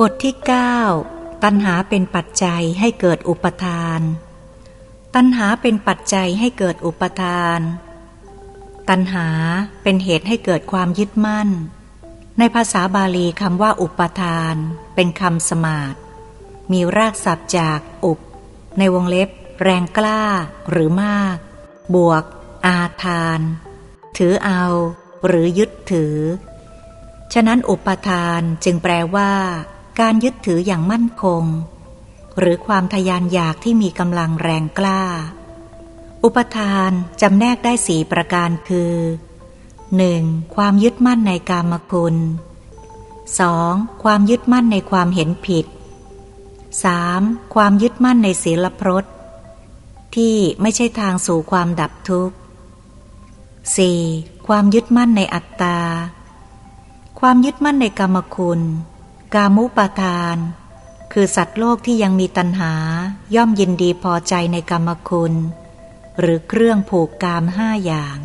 บทที่ 9 ตัณหาเป็นปัจจัยให้เกิดอุปทาน ตัณหาเป็นปัจจัยให้เกิดอุปทาน ตัณหาเป็นเหตุให้เกิดความยึดมั่น ในภาษาบาลีคำว่าอุปทาน เป็นคำสมาดมีรากศัพท์จากอุป ในวงเล็บ แรงกล้า หรือมาก บวก อาทาน ถือเอา หรือยึดถือ ฉะนั้นอุปทานจึงแปลว่า การยึดถืออย่างมั่นคง หรือความทยานอยากที่มีกำลังแรงกล้า อุปทานจำแนกได้สี่ประการคือ 1. ความยึดมั่นในกามคุณ 2. ความยึดมั่นในความเห็นผิด 3. ความยึดมั่นในศีลพรตที่ไม่ใช่ทางสู่ความดับทุกข์ 4. ความยึดมั่นในอัตตา ความยึดมั่นในกรรมคุณ กามุปาทาน คือสัตว์โลกที่ยังมีตัณหาย่อมยินดีพอใจในกรรมคุณ หรือเครื่องผูกกามห้าอย่าง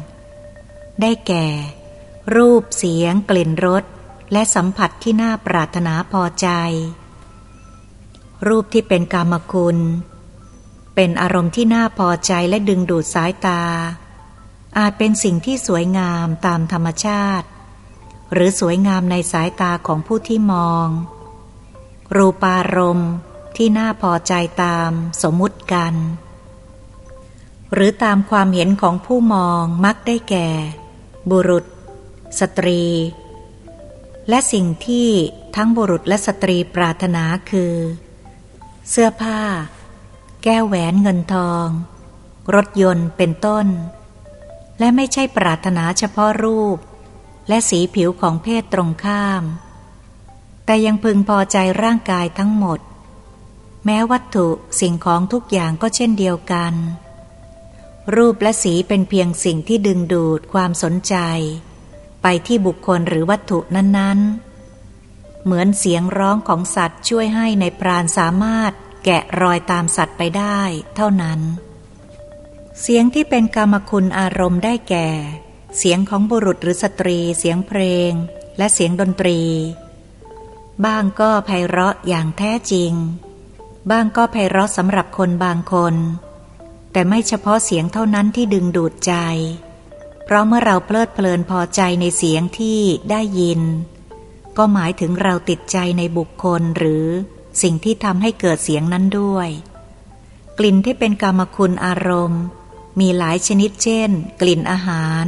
ได้แก่ รูปเสียง กลิ่นรสและสัมผัสที่น่าปรารถนาพอใจ รูปที่เป็นกรรมคุณ เป็นอารมณ์ที่น่าพอใจและดึงดูดสายตา อาจเป็นสิ่งที่สวยงามตามธรรมชาติ หรือสวยงามในสายตาของผู้ที่มอง รูปารมณ์ที่น่าพอใจตามสมมุติกัน หรือตามความเห็นของผู้มองมักได้แก่ บุรุษ สตรี และสิ่งที่ทั้งบุรุษและสตรีปรารถนาคือ เสื้อผ้า แก้วแหวนเงินทอง รถยนต์เป็นต้น และไม่ใช่ปรารถนาเฉพาะรูป และสีผิวของเพศตรงข้าม แต่ยังพึงพอใจร่างกายทั้งหมด แม้วัตถุสิ่งของทุกอย่างก็เช่นเดียวกัน รูปและสีเป็นเพียงสิ่งที่ดึงดูดความสนใจ ไปที่บุคคลหรือวัตถุนั้นๆ เหมือนเสียงร้องของสัตว์ช่วยให้ในพรานสามารถแกะรอยตามสัตว์ไปได้ เท่านั้น เสียงที่เป็นกรรมคุณอารมณ์ได้แก่ เสียงของบุรุษหรือสตรี เสียงเพลง และเสียงดนตรี บ้างก็ไพเราะอย่างแท้จริง บ้างก็ไพเราะสำหรับคนบางคน แต่ไม่เฉพาะเสียงเท่านั้นที่ดึงดูดใจ เพราะเมื่อเราเพลิดเพลินพอใจในเสียงที่ได้ยิน ก็หมายถึงเราติดใจในบุคคลหรือสิ่งที่ทำให้เกิดเสียงนั้นด้วย กลิ่นที่เป็นกรรมคุณอารมณ์ มีหลายชนิดเช่น กลิ่นอาหาร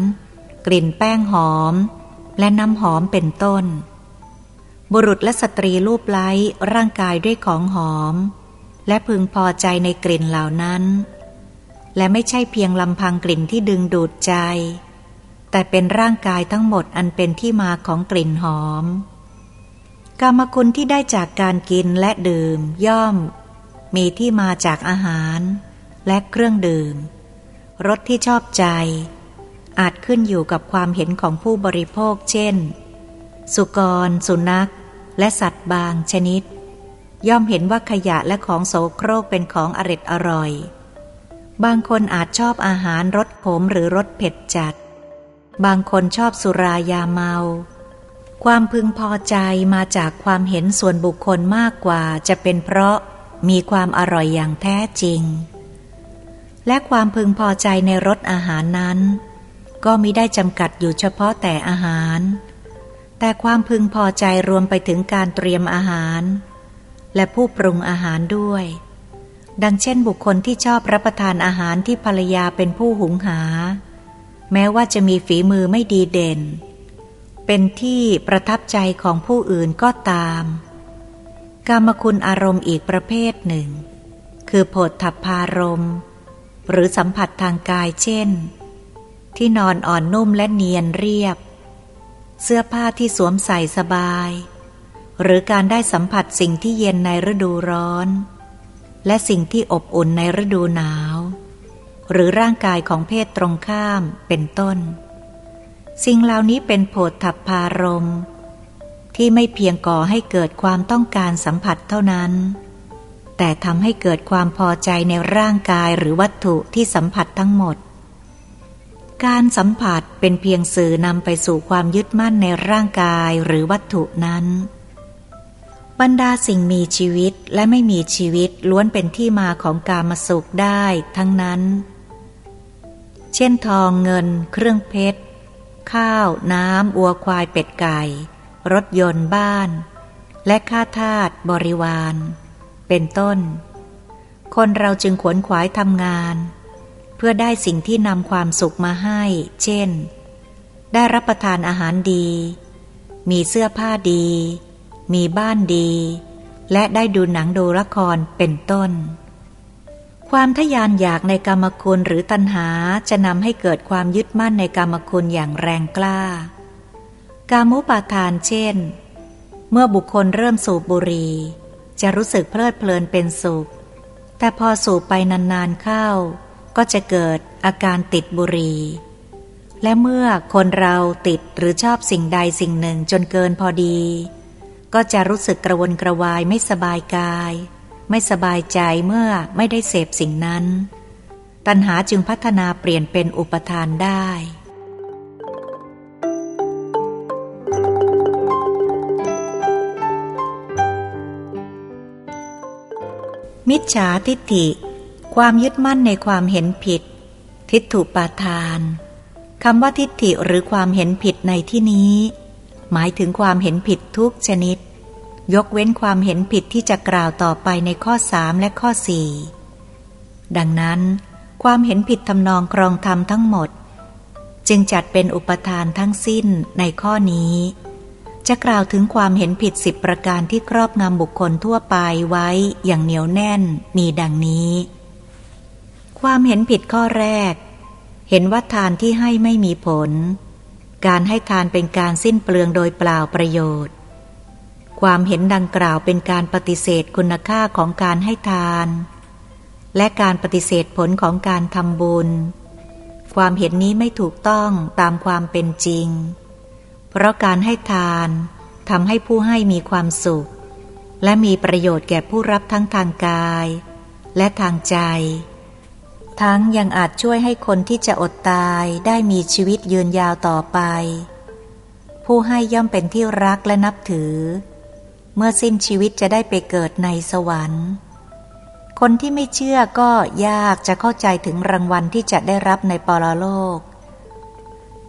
กลิ่นแป้งหอม และน้ำหอมเป็นต้น บุรุษและสตรีรูปไล้ร่างกายด้วยของหอม และพึงพอใจในกลิ่นเหล่านั้น และไม่ใช่เพียงลำพังกลิ่นที่ดึงดูดใจ แต่เป็นร่างกายทั้งหมดอันเป็นที่มาของกลิ่นหอม กรรมคุณที่ได้จากการกินและดื่มย่อม มีที่มาจากอาหาร และเครื่องดื่มรสที่ชอบใจ อาจขึ้นอยู่กับความเห็นของผู้บริโภค เช่น สุกร สุนัข และสัตว์บางชนิด ย่อมเห็นว่าขยะและของโสโครกเป็นของอร็ดอร่อย บางคนอาจชอบอาหารรสขมหรือรสเผ็ดจัด บางคนชอบสุรายาเมา ความพึงพอใจมาจากความเห็นส่วนบุคคลมากกว่าจะเป็นเพราะมีความอร่อยอย่างแท้จริง และความพึงพอใจในรสอาหารนั้น ก็มิได้จำกัดอยู่เฉพาะแต่อาหาร แต่ความพึงพอใจรวมไปถึงการเตรียมอาหาร และผู้ปรุงอาหารด้วย ดังเช่นบุคคลที่ชอบรับประทานอาหารที่ภรรยาเป็นผู้หุงหา แม้ว่าจะมีฝีมือไม่ดีเด่น เป็นที่ประทับใจของผู้อื่นก็ตาม กามคุณอารมณ์อีกประเภทหนึ่ง คือโผฏฐัพพารมหรือสัมผัสทางกายเช่น ที่นอนอ่อนนุ่มและเนียนเรียบ เสื้อผ้าที่สวมใส่สบาย หรือการได้สัมผัสสิ่งที่เย็นในฤดูร้อน และสิ่งที่อบอุ่นในฤดูหนาว หรือร่างกายของเพศตรงข้ามเป็นต้น สิ่งเหล่านี้เป็นโผฏฐัพพารมที่ไม่เพียงก่อให้เกิดความต้องการสัมผัสเท่านั้น แต่ทำให้เกิดความพอใจในร่างกายหรือวัตถุที่สัมผัสทั้งหมด การสัมผัสเป็นเพียงสื่อนำไปสู่ความยึดมั่นในร่างกายหรือวัตถุนั้น บรรดาสิ่งมีชีวิตและไม่มีชีวิตล้วนเป็นที่มาของกามสุขได้ทั้งนั้น เช่นทองเงิน เครื่องเพชร ข้าว น้ำอัวควายเป็ดไก่ รถยนต์บ้าน และค่าทาสบริวาร เป็นต้น คนเราจึงขวนขวายทำงาน พื่อได้สิ่งที่นำความสุขมาให้ เช่น ได้รับประทานอาหารดี มีเสื้อผ้าดี มีบ้านดี และได้ดูหนังดูละครเป็นต้น ความทยานอยากในกรรมคุณหรือตัณหาจะนำให้เกิดความยึดมั่นในกรรมคุณอย่างแรงกล้า กามุปาทานเช่น เมื่อบุคคลเริ่มสูบบุหรี่จะรู้สึกเพลิดเพลินเป็นสุข แต่พอสูบไปนานๆเข้า ก็จะเกิดอาการติดบุหรี่ และเมื่อคนเราติดหรือชอบสิ่งใดสิ่งหนึ่งจนเกินพอดี ก็จะรู้สึกกระวนกระวายไม่สบายกาย ไม่สบายใจเมื่อไม่ได้เสพสิ่งนั้น ตัณหาจึงพัฒนาเปลี่ยนเป็นอุปทานได้มิจฉาทิฏฐิ ความยึดมั่นในความเห็นผิด ทิฏฐุปาทานคำว่าทิฏฐิหรือความเห็นผิดในที่นี้ หมายถึงความเห็นผิดทุกชนิด ยกเว้นความเห็นผิดที่จะกล่าวต่อไปในข้อสามและข้อสี่ดังนั้น ความเห็นผิดทำนองครองธรรมทั้งหมด จึงจัดเป็นอุปทานทั้งสิ้นในข้อนี้ จะกล่าวถึงความเห็นผิดสิบประการที่ครอบงำบุคคลทั่วไปไว้อย่างเหนียวแน่นมีดังนี้ ความเห็นผิดข้อแรก เห็นว่าทานที่ให้ไม่มีผล การให้ทานเป็นการสิ้นเปลืองโดยเปล่าประโยชน์ ความเห็นดังกล่าวเป็นการปฏิเสธคุณค่าของการให้ทาน และการปฏิเสธผลของการทำบุญ ความเห็นนี้ไม่ถูกต้องตามความเป็นจริง เพราะการให้ทานทำให้ผู้ให้มีความสุข และมีประโยชน์แก่ผู้รับทั้งทางกาย และทางใจ ทั้งยังอาจช่วยให้คนที่จะอดตายได้มีชีวิตยืนยาวต่อไป ผู้ให้ย่อมเป็นที่รักและนับถือ เมื่อสิ้นชีวิตจะได้ไปเกิดในสวรรค์ คนที่ไม่เชื่อก็ยากจะเข้าใจถึงรางวัลที่จะได้รับในปรโลก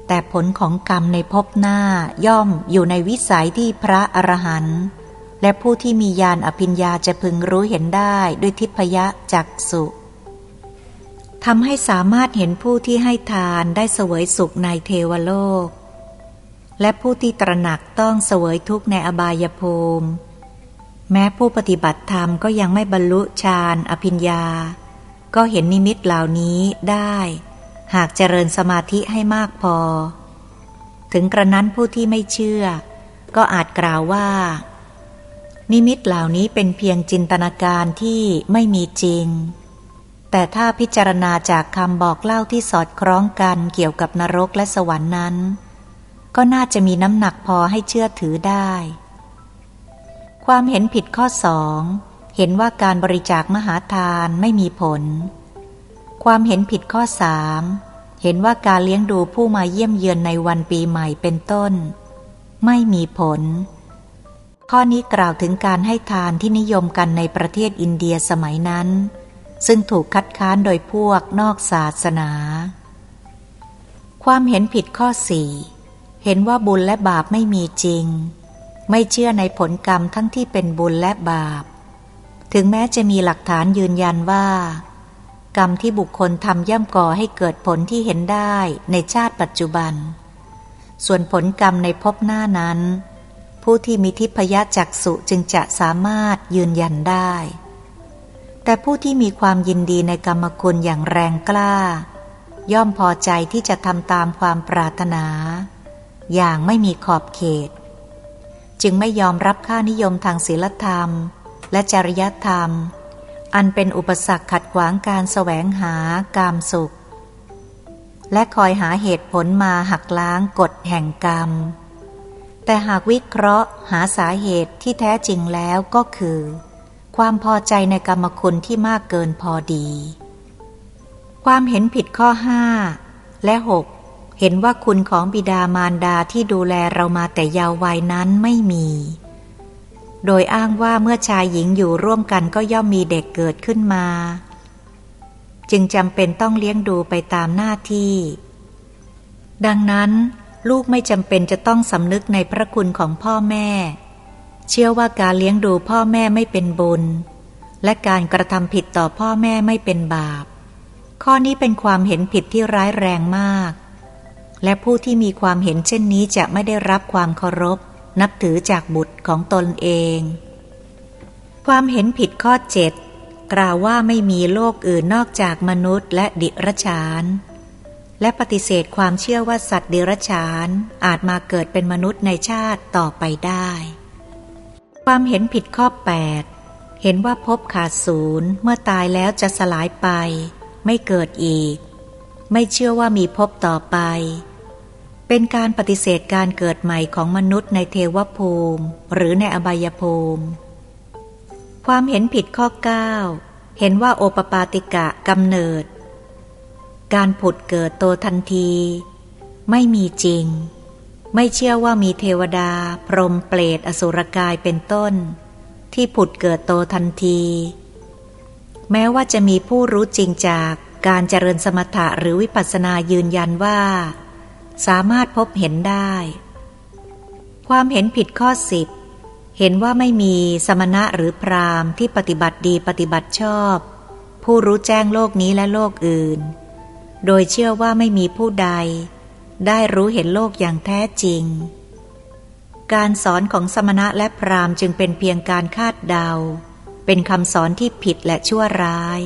แต่ผลของกรรมในภพหน้าย่อมอยู่ในวิสัยที่พระอรหันต์และผู้ที่มีญาณอภิญญาจะพึงรู้เห็นได้ด้วยทิพยะจักสุ ทำให้สามารถเห็นผู้ที่ให้ทานได้เสวยสุขในเทวโลก และผู้ที่ตระหนักต้องเสวยทุกข์ในอบายภูมิ แม้ผู้ปฏิบัติธรรมก็ยังไม่บรรลุฌานอภิญญา ก็เห็นนิมิตเหล่านี้ได้ หากเจริญสมาธิให้มากพอ ถึงกระนั้นผู้ที่ไม่เชื่อ ก็อาจกล่าวว่า นิมิตเหล่านี้เป็นเพียงจินตนาการที่ไม่มีจริง แต่ถ้าพิจารณาจากคำบอกเล่าที่สอดคล้องกันเกี่ยวกับนรกและสวรรค์นั้น ก็น่าจะมีน้ำหนักพอให้เชื่อถือได้ ความเห็นผิดข้อสองเห็นว่าการบริจาคมหาทานไม่มีผล ความเห็นผิดข้อสามเห็นว่าการเลี้ยงดูผู้มาเยี่ยมเยือนในวันปีใหม่เป็นต้น ไม่มีผล ข้อนี้กล่าวถึงการให้ทานที่นิยมกันในประเทศอินเดียสมัยนั้น ซึ่งถูกคัดค้านโดยพวกนอกศาสนา ความเห็นผิดข้อสี่เห็นว่าบุญและบาปไม่มีจริง ไม่เชื่อในผลกรรมทั้งที่เป็นบุญและบาป ถึงแม้จะมีหลักฐานยืนยันว่า กรรมที่บุคคลทำย่ำก่อให้เกิดผลที่เห็นได้ในชาติปัจจุบัน ส่วนผลกรรมในภพหน้านั้น ผู้ที่มีทิพยจักสุจึงจะสามารถยืนยันได้ แต่ผู้ที่มีความยินดีในกรรมคุณอย่างแรงกล้า ย่อมพอใจที่จะทำตามความปรารถนา อย่างไม่มีขอบเขต จึงไม่ยอมรับค่านิยมทางศีลธรรม และจริยธรรม อันเป็นอุปสรรคขัดขวางการแสวงหากามสุข และคอยหาเหตุผลมาหักล้างกฎแห่งกรรม แต่หากวิเคราะห์หาสาเหตุที่แท้จริงแล้วก็คือ ความพอใจในกรรมคุณที่มากเกินพอดี ความเห็นผิดข้อห้าและหกเห็นว่าคุณของบิดามารดาที่ดูแลเรามาแต่ยาววัยนั้นไม่มี โดยอ้างว่าเมื่อชายหญิงอยู่ร่วมกันก็ย่อมมีเด็กเกิดขึ้นมา จึงจำเป็นต้องเลี้ยงดูไปตามหน้าที่ ดังนั้น ลูกไม่จำเป็นจะต้องสำนึกในพระคุณของพ่อแม่ เชื่อว่าการเลี้ยงดูพ่อแม่ไม่เป็นบุญ และการกระทำผิดต่อพ่อแม่ไม่เป็นบาป ข้อนี้เป็นความเห็นผิดที่ร้ายแรงมาก และผู้ที่มีความเห็นเช่นนี้จะไม่ได้รับความเคารพ นับถือจากบุตรของตนเอง ความเห็นผิดข้อเจ็ดกล่าวว่าไม่มีโลกอื่นนอกจากมนุษย์ และดิรชานและปฏิเสธความเชื่อว่าสัตว์ดิรชานอาจมาเกิดเป็นมนุษย์ในชาติต่อไปได้ ความเห็นผิดข้อ 8 เห็นว่าพบขาดศูนย์เมื่อตายแล้วจะสลายไป ไม่เกิดอีก ไม่เชื่อว่ามีพบต่อไป เป็นการปฏิเสธการเกิดใหม่ของมนุษย์ในเทวภูมิ หรือในอบายภูมิ ความเห็นผิดข้อ 9 เห็นว่าโอปปาติกะกำเนิด การผุดเกิดโตทันที ไม่มีจริง ไม่เชื่อว่ามีเทวดา พรหมเปรตอสุรกายเป็นต้น ที่ผุดเกิดโตทันที แม้ว่าจะมีผู้รู้จริงจากการเจริญสมถะหรือวิปัสสนายืนยันว่า สามารถพบเห็นได้ ความเห็นผิดข้อสิบเห็นว่าไม่มีสมณะหรือพรามที่ปฏิบัติดีปฏิบัติชอบ ผู้รู้แจ้งโลกนี้และโลกอื่น โดยเชื่อว่าไม่มีผู้ใด ได้รู้เห็นโลกอย่างแท้จริง การสอนของสมณะและพรามจึงเป็นเพียงการคาดเดา เป็นคำสอนที่ผิดและชั่วร้าย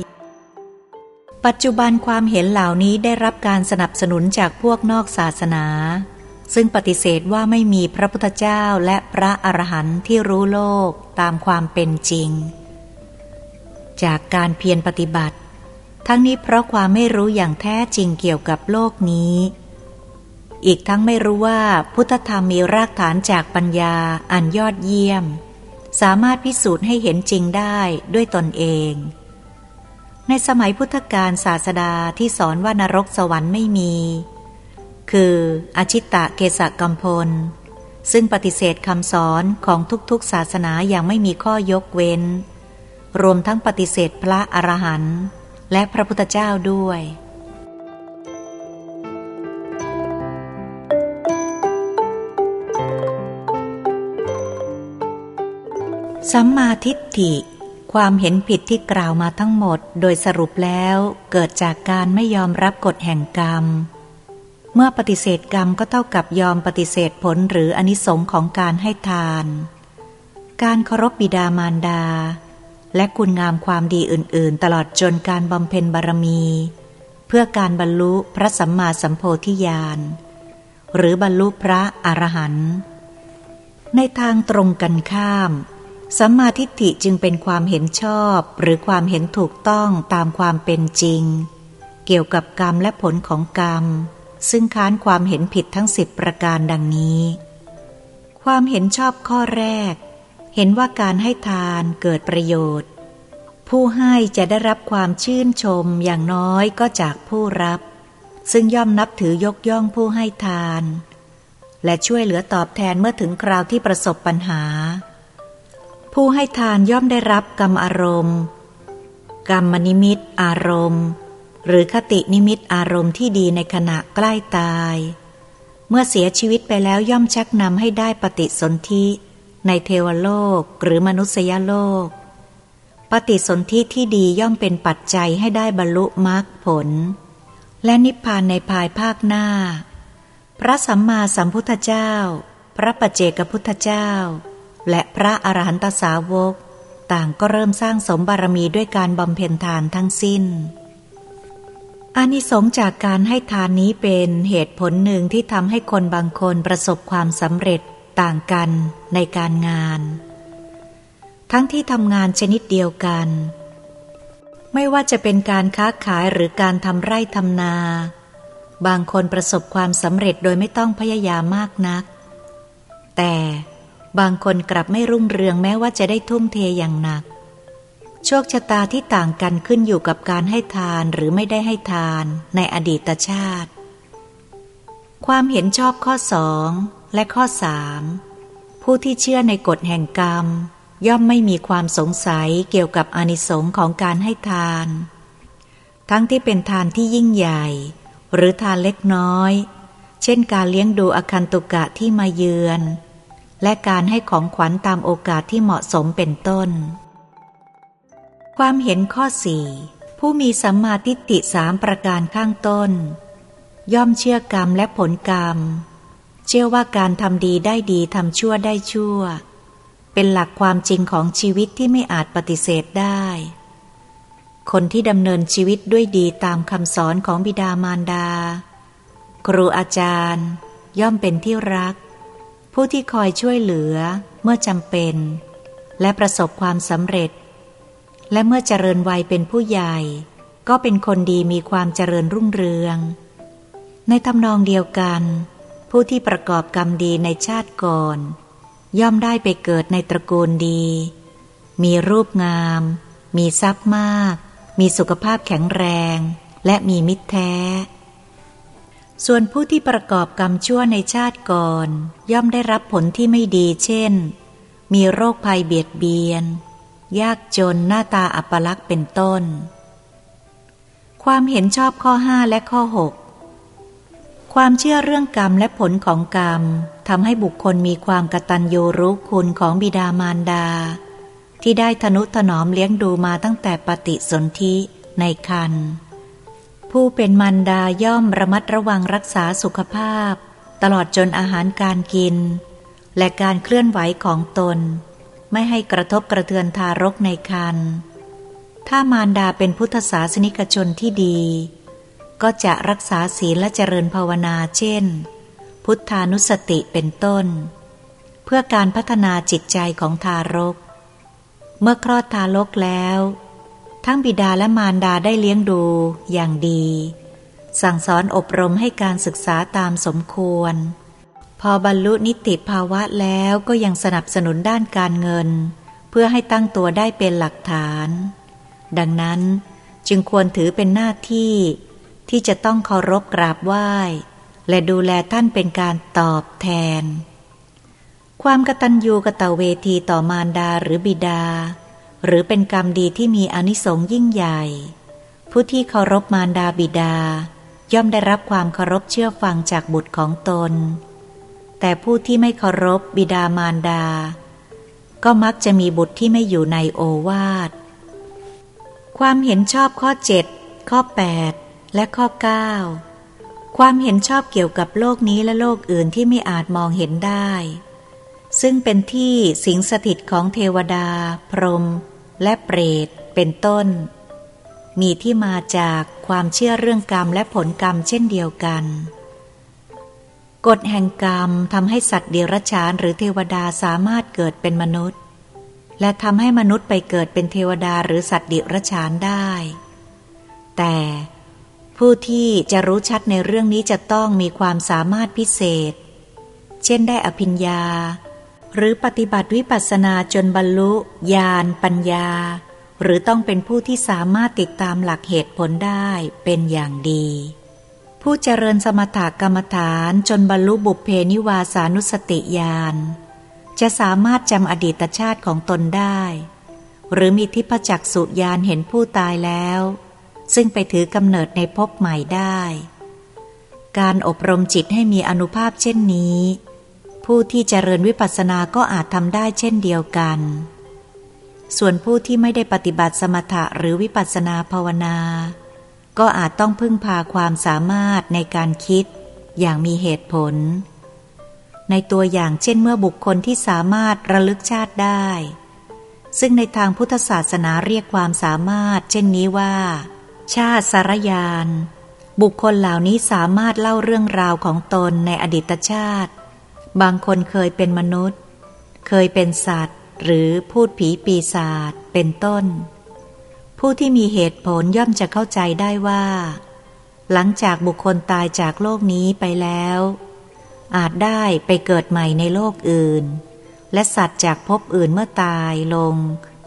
ปัจจุบันความเห็นเหล่านี้ได้รับการสนับสนุนจากพวกนอกศาสนา ซึ่งปฏิเสธว่าไม่มีพระพุทธเจ้าและพระอรหันต์ที่รู้โลกตามความเป็นจริง จากการเพียรปฏิบัติทั้งนี้เพราะความไม่รู้อย่างแท้จริงเกี่ยวกับโลกนี้ อีกทั้งไม่รู้ว่าพุทธธรรมมีรากฐานจากปัญญาอันยอดเยี่ยม สามารถพิสูจน์ให้เห็นจริงได้ด้วยตนเอง ในสมัยพุทธกาลศาสดาที่สอนว่านรกสวรรค์ไม่มี คืออชิตตะเกษกัมพล ซึ่งปฏิเสธคำสอนของทุกๆศาสนาอย่างไม่มีข้อยกเว้น รวมทั้งปฏิเสธพระอรหันต์และพระพุทธเจ้าด้วย สัมมาทิฏฐิ ความเห็นผิดที่กล่าวมาทั้งหมด โดยสรุปแล้วเกิดจากการไม่ยอมรับกฎแห่งกรรม เมื่อปฏิเสธกรรมก็เท่ากับยอมปฏิเสธผลหรืออนิสงค์ของการให้ทาน การเคารพบิดามารดา และคุณงามความดีอื่น ๆ ตลอดจนการบำเพ็ญบารมี เพื่อการบรรลุพระสัมมาสัมโพธิญาณหรือบรรลุพระอรหันต์ในทางตรงกันข้าม สัมมาทิฏฐิจึงเป็นความเห็นชอบหรือความเห็นถูกต้องตามความเป็นจริง เกี่ยวกับกรรมและผลของกรรม ซึ่งค้านความเห็นผิดทั้งสิบประการดังนี้ ความเห็นชอบข้อแรก เห็นว่าการให้ทานเกิดประโยชน์ ผู้ให้จะได้รับความชื่นชมอย่างน้อยก็จากผู้รับ ซึ่งย่อมนับถือยกย่องผู้ให้ทาน และช่วยเหลือตอบแทนเมื่อถึงคราวที่ประสบปัญหา ผู้ให้ทานย่อมได้รับกรรมอารมณ์ กรรมนิมิตอารมณ์ หรือคตินิมิตอารมณ์ที่ดีในขณะใกล้ตาย เมื่อเสียชีวิตไปแล้วย่อมชักนำให้ได้ปฏิสนธิในเทวโลกหรือมนุษยโลก ปฏิสนธิที่ดีย่อมเป็นปัจจัยให้ได้บรรลุมรรคผล และนิพพานในภายภาคหน้า พระสัมมาสัมพุทธเจ้า พระปัจเจกพุทธเจ้า และพระอรหันตสาวก ต่างก็เริ่มสร้างสมบารมีด้วยการบำเพ็ญทานทั้งสิ้น อานิสงส์จากการให้ทานนี้เป็นเหตุผลหนึ่งที่ทำให้คนบางคนประสบความสำเร็จต่างกันในการงาน ทั้งที่ทำงานชนิดเดียวกัน ไม่ว่าจะเป็นการค้าขายหรือการทำไร่ทำนา บางคนประสบความสำเร็จโดยไม่ต้องพยายามมากนัก แต่ บางคนกลับไม่รุ่งเรืองแม้ว่าจะได้ทุ่มเทอย่างหนัก โชคชะตาที่ต่างกันขึ้นอยู่กับการให้ทานหรือไม่ได้ให้ทานในอดีตชาติ ความเห็นชอบข้อสองและข้อสามผู้ที่เชื่อในกฎแห่งกรรม ย่อมไม่มีความสงสัยเกี่ยวกับอนิสงค์ของการให้ทาน ทั้งที่เป็นทานที่ยิ่งใหญ่ หรือทานเล็กน้อย เช่นการเลี้ยงดูอคันตุกะที่มาเยือน และการให้ของขวัญตามโอกาสที่เหมาะสมเป็นต้น ความเห็นข้อสี่ผู้มีสัมมาทิฏฐิสามประการข้างต้น ย่อมเชื่อกรรมและผลกรรม เชื่อว่าการทำดีได้ดีทำชั่วได้ชั่ว เป็นหลักความจริงของชีวิตที่ไม่อาจปฏิเสธได้ คนที่ดำเนินชีวิตด้วยดีตามคำสอนของบิดามารดา ครูอาจารย์ ย่อมเป็นที่รัก ผู้ที่คอยช่วยเหลือเมื่อจำเป็น และประสบความสำเร็จ และเมื่อเจริญวัยเป็นผู้ใหญ่ ก็เป็นคนดีมีความเจริญรุ่งเรือง ในทำนองเดียวกัน ผู้ที่ประกอบกรรมดีในชาติก่อน ย่อมได้ไปเกิดในตระกูลดี มีรูปงาม มีทรัพย์มาก มีสุขภาพแข็งแรง และมีมิตรแท้ ส่วนผู้ที่ประกอบกรรมชั่วในชาติก่อน ย่อมได้รับผลที่ไม่ดีเช่น มีโรคภัยเบียดเบียน ยากจนหน้าตาอัปลักษณ์เป็นต้น ความเห็นชอบข้อห้าและข้อหกความเชื่อเรื่องกรรมและผลของกรรมทำให้บุคคลมีความกตัญญูรู้คุณของบิดามารดา ที่ได้ทนุถนอมเลี้ยงดูมาตั้งแต่ปฏิสนธิในคัน ผู้เป็นมารดาย่อมระมัดระวังรักษาสุขภาพ ตลอดจนอาหารการกิน และการเคลื่อนไหวของตน ไม่ให้กระทบกระเทือนทารกในครรภ์ถ้ามารดาเป็นพุทธศาสนิกชนที่ดี ก็จะรักษาศีลและเจริญภาวนาเช่น พุทธานุสติเป็นต้น เพื่อการพัฒนาจิตใจของทารก เมื่อคลอดทารกแล้ว ทั้งบิดาและมารดาได้เลี้ยงดูอย่างดี สั่งสอนอบรมให้การศึกษาตามสมควร พอบรรลุนิติภาวะแล้วก็ยังสนับสนุนด้านการเงิน เพื่อให้ตั้งตัวได้เป็นหลักฐาน ดังนั้นจึงควรถือเป็นหน้าที่ ที่จะต้องเคารพกราบไหว้ และดูแลท่านเป็นการตอบแทน ความกตัญญูกะตเวทีต่อมารดาหรือบิดา หรือเป็นกรรมดีที่มีอนิสงส์ยิ่งใหญ่ ผู้ที่เคารพมารดาบิดา ย่อมได้รับความเคารพเชื่อฟังจากบุตรของตน แต่ผู้ที่ไม่เคารพบิดามารดา ก็มักจะมีบุตรที่ไม่อยู่ในโอวาท ความเห็นชอบข้อ 7 ข้อ 8 และข้อ 9 ความเห็นชอบเกี่ยวกับโลกนี้และโลกอื่นที่ไม่อาจมองเห็นได้ ซึ่งเป็นที่สิงสถิตของเทวดา พรหมและเปรตเป็นต้น มีที่มาจากความเชื่อเรื่องกรรมและผลกรรมเช่นเดียวกัน กฎแห่งกรรมทำให้สัตว์เดรัจฉานหรือเทวดาสามารถเกิดเป็นมนุษย์ และทำให้มนุษย์ไปเกิดเป็นเทวดาหรือสัตว์เดรัจฉานได้ แต่ผู้ที่จะรู้ชัดในเรื่องนี้จะต้องมีความสามารถพิเศษ เช่นได้อภิญญา หรือปฏิบัติวิปัสสนาจนบรรลุญาณปัญญา หรือต้องเป็นผู้ที่สามารถติดตามหลักเหตุผลได้เป็นอย่างดี ผู้เจริญสมถกรรมฐานจนบรรลุบุพเพนิวาสานุสติญาณจะสามารถจำอดีตชาติของตนได้ หรือมีทิพจักสุญาณเห็นผู้ตายแล้ว ซึ่งไปถือกำเนิดในภพใหม่ได้ การอบรมจิตให้มีอนุภาพเช่นนี้ ผู้ที่เจริญวิปัสสนาก็อาจทำได้เช่นเดียวกัน ส่วนผู้ที่ไม่ได้ปฏิบัติสมถะหรือวิปัสสนาภาวนา ก็อาจต้องพึ่งพาความสามารถในการคิดอย่างมีเหตุผล ในตัวอย่างเช่นเมื่อบุคคลที่สามารถระลึกชาติได้ ซึ่งในทางพุทธศาสนาเรียกความสามารถ เช่นนี้ว่า ชาติสารยาน บุคคลเหล่านี้สามารถเล่าเรื่องราวของตนในอดีตชาติ บางคนเคยเป็นมนุษย์ เคยเป็นสัตว์ หรือพูดผีปีศาจเป็นต้น ผู้ที่มีเหตุผลย่อมจะเข้าใจได้ว่า หลังจากบุคคลตายจากโลกนี้ไปแล้ว อาจได้ไปเกิดใหม่ในโลกอื่น และสัตว์จากภพอื่นเมื่อตายลง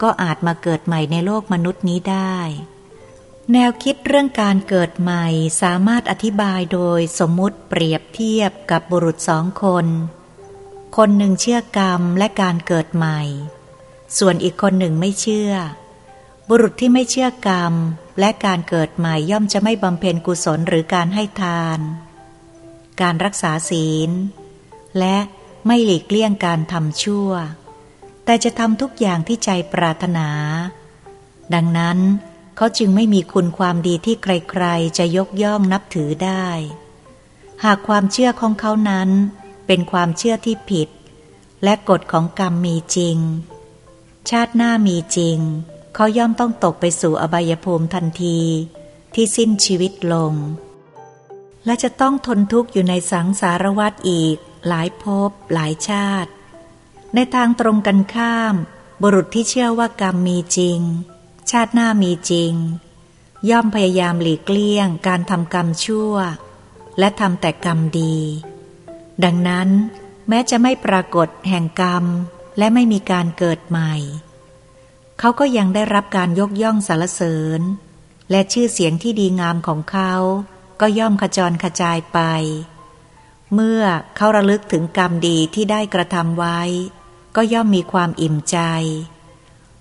ก็อาจมาเกิดใหม่ในโลกมนุษย์นี้ได้แนวคิดเรื่องการเกิดใหม่สามารถอธิบายโดยสมมุติเปรียบเทียบกับบุรุษสองคน คนหนึ่งเชื่อกรรมและการเกิดใหม่ ส่วนอีกคนหนึ่งไม่เชื่อ บุรุษที่ไม่เชื่อกรรมและการเกิดใหม่ย่อมจะไม่บำเพ็ญกุศลหรือการให้ทาน การรักษาศีล และไม่หลีกเลี่ยงการทำชั่ว แต่จะทำทุกอย่างที่ใจปรารถนา ดังนั้นเขาจึงไม่มีคุณความดีที่ใครๆ จะยกย่องนับถือได้ หากความเชื่อของเขานั้น เป็นความเชื่อที่ผิด และกฎของกรรมมีจริง ชาติหน้ามีจริง เขาย่อมต้องตกไปสู่อบายภูมิทันที ที่สิ้นชีวิตลง และจะต้องทนทุกข์อยู่ในสังสารวัฏอีก หลายภพหลายชาติ ในทางตรงกันข้าม บุรุษที่เชื่อว่ากรรมมีจริง ชาติหน้ามีจริง ย่อมพยายามหลีกเลี่ยงการทำกรรมชั่ว และทำแต่กรรมดี ดังนั้น แม้จะไม่ปรากฏแห่งกรรม และไม่มีการเกิดใหม่ เขาก็ยังได้รับการยกย่องสรรเสริญ และชื่อเสียงที่ดีงามของเขา ก็ย่อมขจรขจายไป เมื่อเขาระลึกถึงกรรมดีที่ได้กระทำไว้ ก็ย่อมมีความอิ่มใจ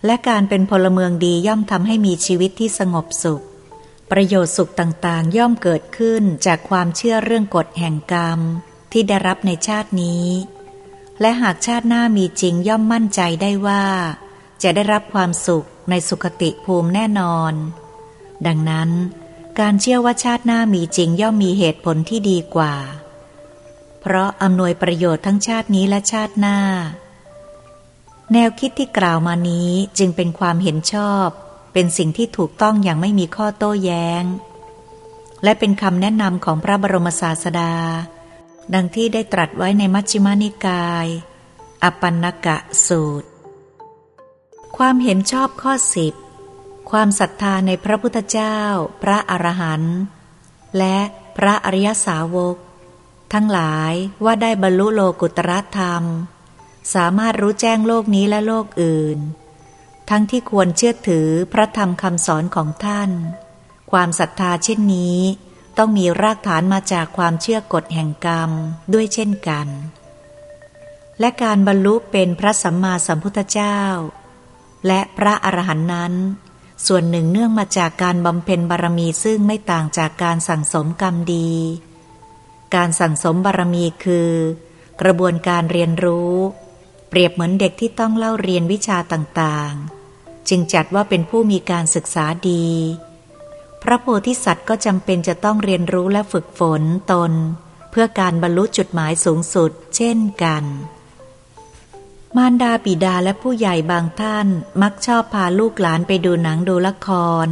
และการเป็นพลเมืองดีย่อมทำให้มีชีวิตที่สงบสุขประโยชน์สุขต่างๆ ย่อมเกิดขึ้นจากความเชื่อเรื่องกฎแห่งกรรม ที่ได้รับในชาตินี้ และหากชาติหน้ามีจริงย่อมมั่นใจได้ว่า จะได้รับความสุขในสุขติภูมิแน่นอน ดังนั้น การเชื่อว่าชาติหน้ามีจริงย่อมมีเหตุผลที่ดีกว่า เพราะอำนวยประโยชน์ทั้งชาตินี้และชาติหน้า แนวคิดที่กล่าวมานี้จึงเป็นความเห็นชอบ เป็นสิ่งที่ถูกต้องอย่างไม่มีข้อโต้แย้ง และเป็นคำแนะนำของพระบรมศาสดา ดังที่ได้ตรัสไว้ในมัชฌิมานิกาย อปันนกะสูตร ความเห็นชอบข้อสิบความศรัทธาในพระพุทธเจ้า พระอรหันต์และพระอริยสาวก ทั้งหลายว่าได้บรรลุโลกุตรธรรม สามารถรู้แจ้งโลกนี้และโลกอื่น ทั้งที่ควรเชื่อถือพระธรรมคำสอนของท่าน ความศรัทธาเช่นนี้ ต้องมีรากฐานมาจากความเชื่อกฎแห่งกรรมด้วยเช่นกัน และการบรรลุเป็นพระสัมมาสัมพุทธเจ้า และพระอรหันต์นั้น ส่วนหนึ่งเนื่องมาจากการบำเพ็ญบารมีซึ่งไม่ต่างจากการสั่งสมกรรมดี การสั่งสมบารมีคือ กระบวนการเรียนรู้ เปรียบเหมือนเด็กที่ต้องเล่าเรียนวิชาต่างๆ จึงจัดว่าเป็นผู้มีการศึกษาดี พระโพธิสัตว์ก็จำเป็นจะต้องเรียนรู้และฝึกฝนตน เพื่อการบรรลุจุดหมายสูงสุด เช่นกัน มารดาปิดาและผู้ใหญ่บางท่านมักชอบพาลูกหลานไปดูหนังดูละคร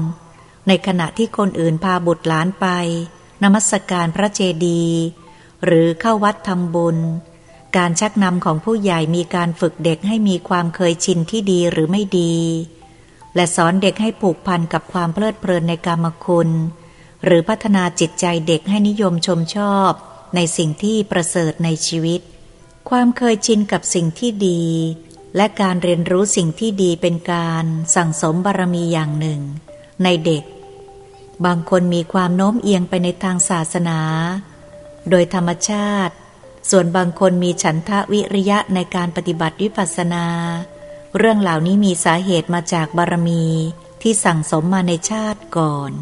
ในขณะที่คนอื่นพาบุตรหลานไป นมัสการพระเจดีย์หรือเข้าวัดทำบุญ การชักนำของผู้ใหญ่มีการฝึกเด็กให้มีความเคยชินที่ดีหรือไม่ดี และสอนเด็กให้ผูกพันกับความเพลิดเพลินในกรรมคุณ หรือพัฒนาจิตใจเด็กให้นิยมชมชอบในสิ่งที่ประเสริฐในชีวิต ความเคยชินกับสิ่งที่ดี และการเรียนรู้สิ่งที่ดีเป็นการสั่งสมบารมีอย่างหนึ่ง ในเด็ก บางคนมีความโน้มเอียงไปในทางศาสนา โดยธรรมชาติ ส่วนบางคนมีฉันทะวิริยะในการปฏิบัติวิปัสสนา เรื่องเหล่านี้มีสาเหตุมาจากบารมีที่สั่งสมมาในชาติก่อน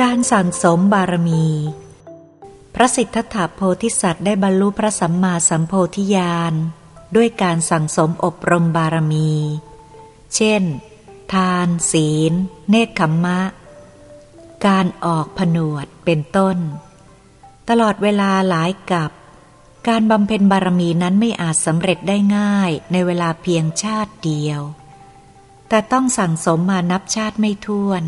การสั่งสมบารมี พระสิทธัตถโพธิสัตว์ได้บรรลุพระสัมมาสัมโพธิญาณด้วยการสั่งสมอบรมบารมี เช่น ทาน ศีล เนคขมมะ การออกผนวดเป็นต้น ตลอดเวลาหลายกับ การบำเพ็ญบารมีนั้นไม่อาจสำเร็จได้ง่ายในเวลาเพียงชาติเดียว แต่ต้องสั่งสมมานับชาติไม่ท้วน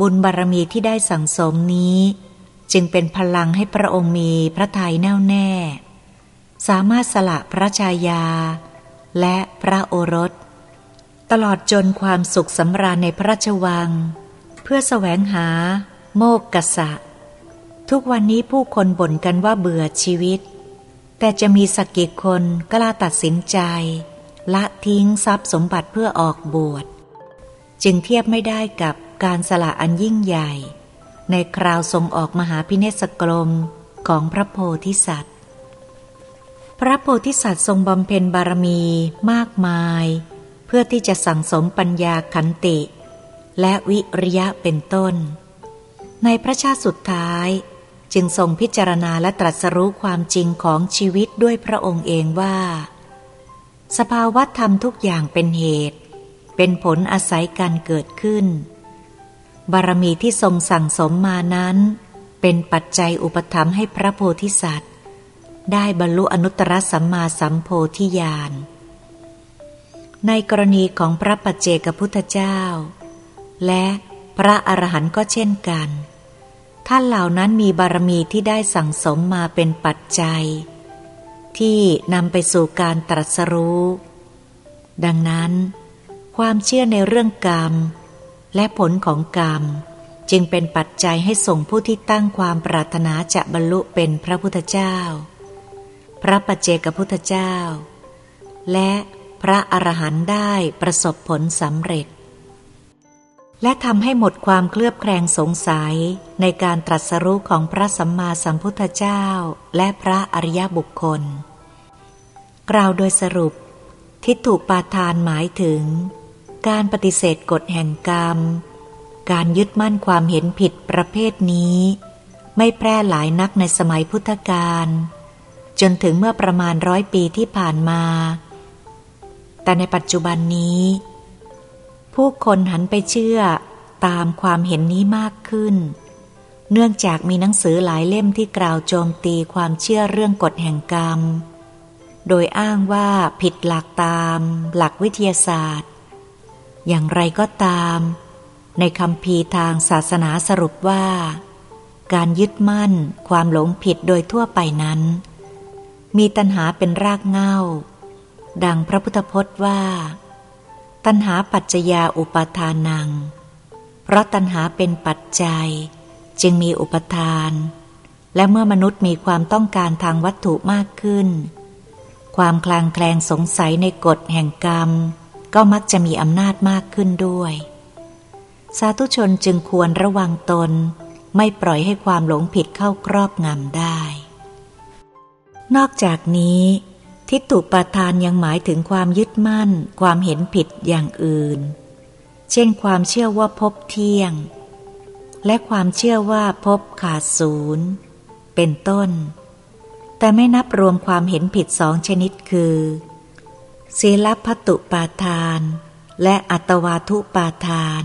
บุญบารมีที่ได้สั่งสมนี้ จึงเป็นพลังให้พระองค์มีพระทัยแน่วแน่ สามารถสละพระชายา และพระโอรส ตลอดจนความสุขสำราญในพระราชวัง พื่อแสวงหา โมกกษะ ทุกวันนี้ผู้คนบ่นกันว่าเบื่อชีวิต แต่จะมีสักกี่คนกล้าตัดสินใจ ละทิ้งทรัพย์สมบัติเพื่อออกบวชจึงเทียบไม่ได้กับการสละอันยิ่งใหญ่ ในคราวทรงออกมหาพิเนศกรมของพระโพธิสัตว์ พระโพธิสัตว์ทรงบำเพ็ญบารมีมากมาย เพื่อที่จะสั่งสมปัญญาขันติ และวิริยะเป็นต้น ในพระชาติสุดท้าย จึงทรงพิจารณาและตรัสรู้ความจริงของชีวิตด้วยพระองค์เองว่า สภาวะธรรมทุกอย่างเป็นเหตุ เป็นผลอาศัยการเกิดขึ้น บารมีที่ทรงสั่งสมมานั้น เป็นปัจจัยอุปธรรมให้พระโพธิสัตว์ ได้บรรลุอนุตตรสัมมาสัมโพธิญาณในกรณีของพระปัจเจกพุทธเจ้า และพระอรหันต์ก็เช่นกัน ท่านเหล่านั้นมีบารมีที่ได้สั่งสมมาเป็นปัจจัย ที่นำไปสู่การตรัสรู้ ดังนั้น ความเชื่อในเรื่องกรรม และผลของกรรม จึงเป็นปัจจัยให้ส่งผู้ที่ตั้งความปรารถนาจะบรรลุเป็นพระพุทธเจ้า พระปัจเจกพุทธเจ้า และพระอรหันต์ได้ประสบผลสำเร็จ และทำให้หมดความเคลือบแคลงสงสัยในการตรัสรู้ของพระสัมมาสัมพุทธเจ้าและพระอริยบุคคล กล่าวโดยสรุป ทิฏฐุปาทานหมายถึง การปฏิเสธกฎแห่งกรรม การยึดมั่นความเห็นผิดประเภทนี้ ไม่แพร่หลายนักในสมัยพุทธกาลจนถึงเมื่อประมาณร้อยปีที่ผ่านมา แต่ในปัจจุบันนี้ ผู้คนหันไปเชื่อตามความเห็นนี้มากขึ้น เนื่องจากมีหนังสือหลายเล่มที่กล่าวโจมตีความเชื่อเรื่องกฎแห่งกรรม โดยอ้างว่าผิดหลักตาม หลักวิทยาศาสตร์ อย่างไรก็ตาม ในคำพีทางศาสนาสรุปว่า การยึดมั่นความหลงผิดโดยทั่วไปนั้น มีตัณหาเป็นรากเหง้า ดังพระพุทธพจน์ว่า ตัณหาปัจจยาอุปทานัง เพราะตัณหาเป็นปัจจัย จึงมีอุปทาน และเมื่อมนุษย์มีความต้องการทางวัตถุมากขึ้น ความคลางแคลงสงสัยในกฎแห่งกรรม ก็มักจะมีอำนาจมากขึ้นด้วย สาธุชนจึงควรระวังตน ไม่ปล่อยให้ความหลงผิดเข้าครอบงำได้ นอกจากนี้ ทิฏฐุปาทานยังหมายถึงความยึดมั่น ความเห็นผิดอย่างอื่น เช่นความเชื่อว่าพบเที่ยง และความเชื่อว่าพบขาดศูนย์ เป็นต้น แต่ไม่นับรวมความเห็นผิดสองชนิดคือศีลพัตุปาทาน และอัตวาทุปาทาน